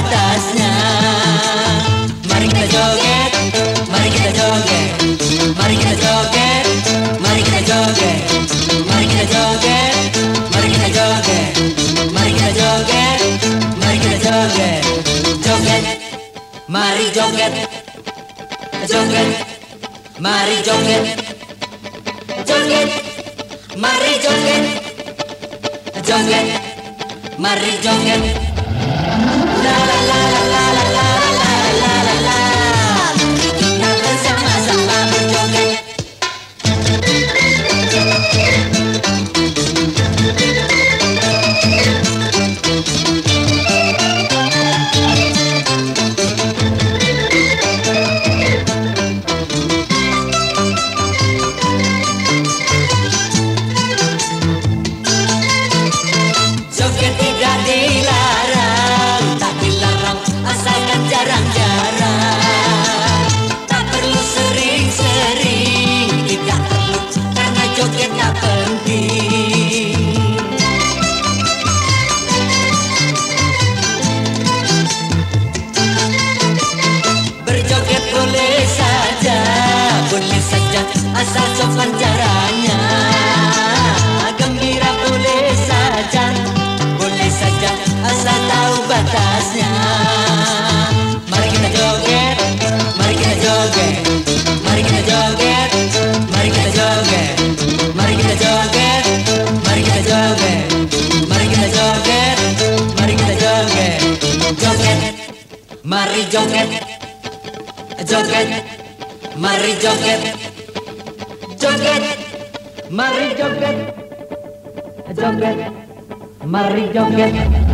atasnya Mari kita joget, mari kita joget Mari kita joget, mari kita joget Mari kita joget, mari kita joget Mari kita joget, mari kita joget Joget, mari joget Joget, mari joget Joget, mari joget Joget, mari joget, joget. Mari joget. Joget penting. Berjoget boleh saja Boleh saja asal sopan caranya Gembira boleh saja Boleh saja asal tahu batasnya Mari joget. Joget. Mari joget. Joget. Mari joget. Joget. Mari joget. La